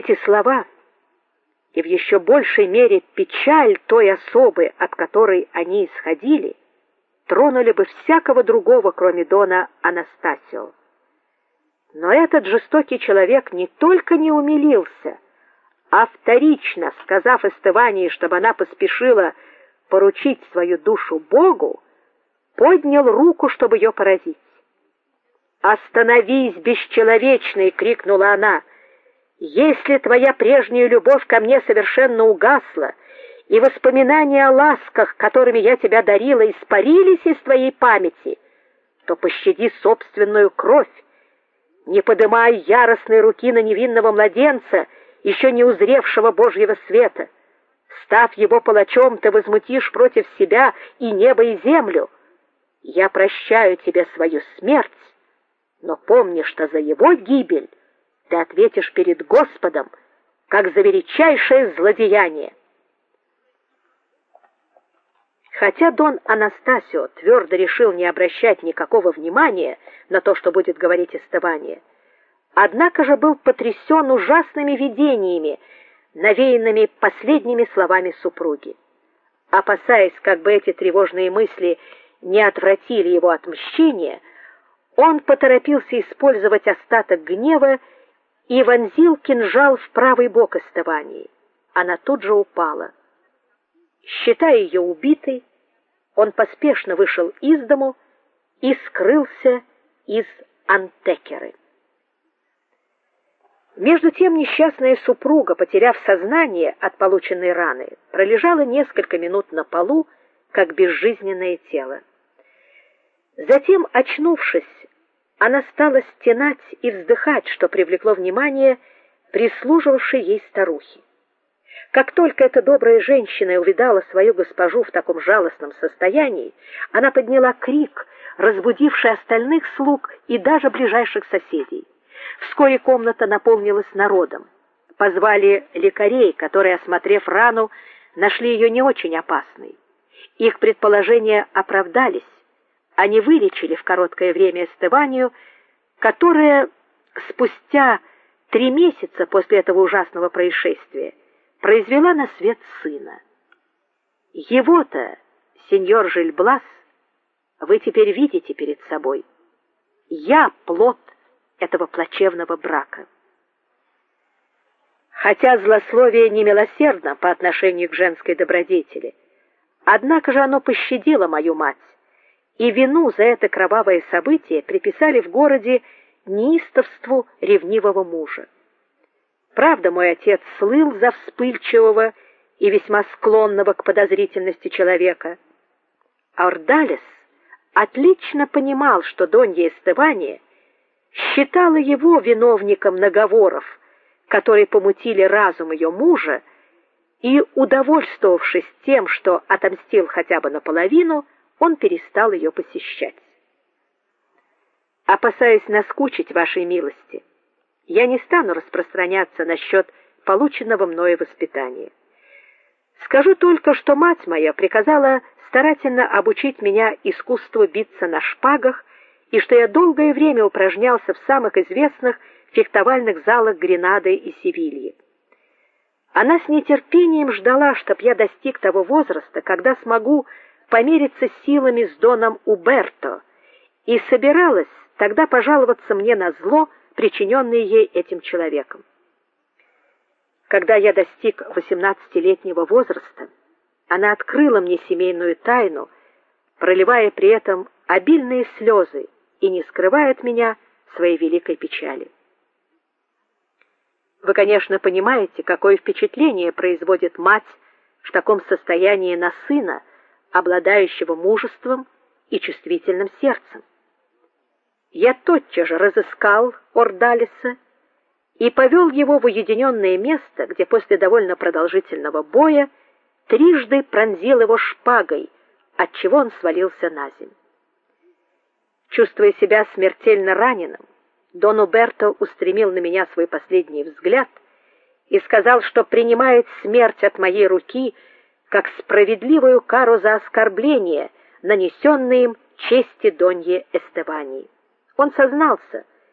Эти слова и в еще большей мере печаль той особы, от которой они исходили, тронули бы всякого другого, кроме дона Анастасио. Но этот жестокий человек не только не умилился, а вторично, сказав Эстевании, чтобы она поспешила поручить свою душу Богу, поднял руку, чтобы ее поразить. "Остановись, бесчеловечный!" крикнула она. "Если твоя прежняя любовь ко мне совершенно угасла, и воспоминания о ласках, которыми я тебя дарила, испарились из твоей памяти, то пощади собственную кровь, не подымай яростной руки на невинного младенца, еще не узревшего Божьего света. Став его палачом, ты возмутишь против себя и небо, и землю. Я прощаю тебе свою смерть, но помни, что за его гибель ты ответишь перед Господом, как за величайшее злодеяние. Хотя Дон Анастасио твердо решил не обращать никакого внимания на то, что будет говорить Эстебания, однако же был потрясен ужасными видениями, навеянными последними словами супруги. Опасаясь, как бы эти тревожные мысли не отвратили его от мщения, он поторопился использовать остаток гнева и вонзил кинжал в правый бок Эстебании. Она тут же упала. Считая ее убитой, он поспешно вышел из дому и скрылся из Антекеры. Между тем несчастная супруга, потеряв сознание от полученной раны, пролежала несколько минут на полу, как безжизненное тело. Затем, очнувшись, она стала стенать и вздыхать, что привлекло внимание прислуживавшей ей старухи. Как только эта добрая женщина увидала свою госпожу в таком жалостном состоянии, она подняла крик, разбудивший остальных слуг и даже ближайших соседей. Вскоре комната наполнилась народом. Позвали лекарей, которые, осмотрев рану, нашли ее не очень опасной. Их предположения оправдались. Они вылечили в короткое время Эстеванию, которая спустя три месяца после этого ужасного происшествия произвела на свет сына. Его-то, сеньор Жильблас, вы теперь видите перед собой. Я плод этого плачевного брака. Хотя злословие не милосердно по отношению к женской добродетели, однако же оно пощадило мою мать, и вину за это кровавое событие приписали в городе неистовству ревнивого мужа. Правда, мой отец слыл за вспыльчивого и весьма склонного к подозрительности человека. Ордалес отлично понимал, что Донья Эстебания считала его виновником наговоров, которые помутили разум ее мужа, и удовольствовавшись тем, что отомстил хотя бы наполовину, он перестал ее посещать. Опасаясь наскучить вашей милости, я не стану распространяться насчет полученного мною воспитания. Скажу только, что мать моя приказала старательно обучить меня искусству биться на шпагах, и что я долгое время упражнялся в самых известных фехтовальных залах Гренады и Севильи. Она с нетерпением ждала, чтоб я достиг того возраста, когда смогу помериться силами с доном Уберто, и собиралась тогда пожаловаться мне на зло, причиненные ей этим человеком. Когда я достиг восемнадцатилетнего возраста, она открыла мне семейную тайну, проливая при этом обильные слезы и не скрывая от меня своей великой печали. Вы, конечно, понимаете, какое впечатление производит мать в таком состоянии на сына, обладающего мужеством и чувствительным сердцем. Я тотчас же разыскал Ордалиса и повел его в уединенное место, где после довольно продолжительного боя трижды пронзил его шпагой, от чего он свалился на землю. Чувствуя себя смертельно раненым, Дон Уберто устремил на меня свой последний взгляд и сказал, что принимает смерть от моей руки как справедливую кару за оскорбление, нанесенное им чести Донье Эстебании. Он сознался,